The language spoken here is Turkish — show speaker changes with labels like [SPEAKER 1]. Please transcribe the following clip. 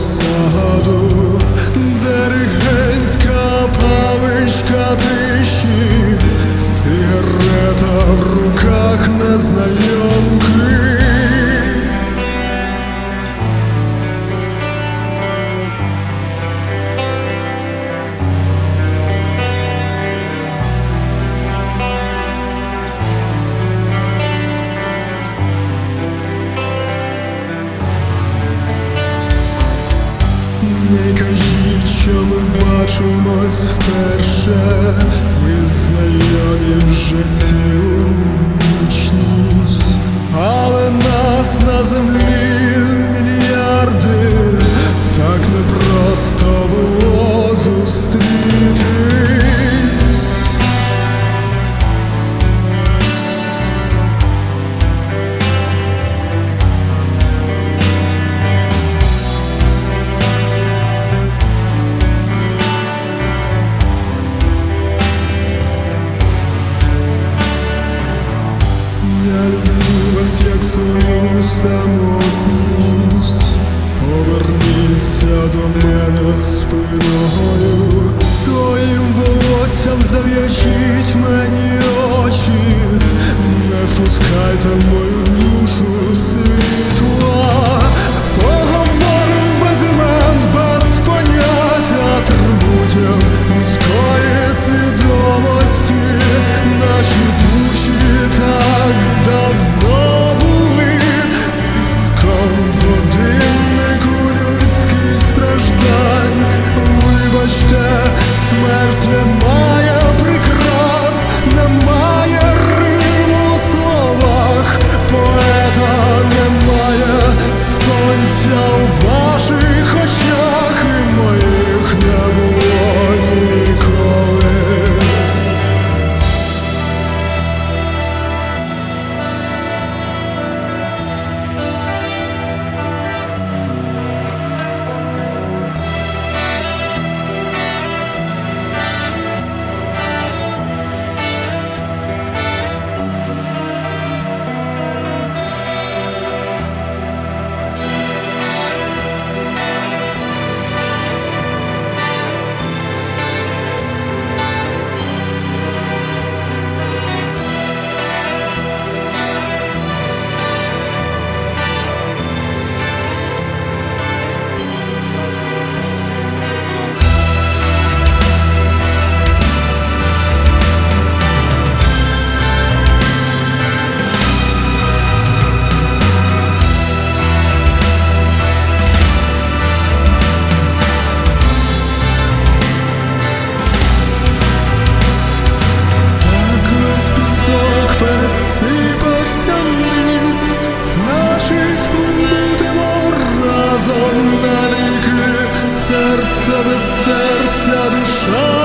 [SPEAKER 1] Sahadur der Hens kapamış kadın Niechaj życia my baczymy sferze, my як свою самотність, поверніться до мене спиною. смерть немає. Of the serpents, of the dyszać.